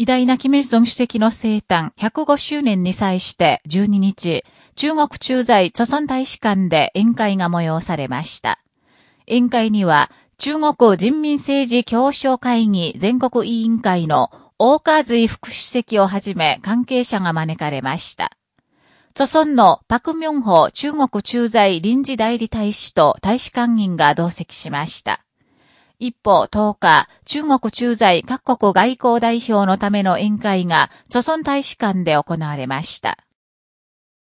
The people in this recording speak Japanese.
偉大なキム・ルソン主席の生誕105周年に際して12日、中国駐在著村大使館で宴会が催されました。宴会には、中国人民政治協商会議全国委員会の大川随副主席をはじめ関係者が招かれました。著村のパク・ミョンホ中国駐在臨時代理大使と大使館員が同席しました。一方、10日、中国駐在各国外交代表のための宴会が、著村大使館で行われました。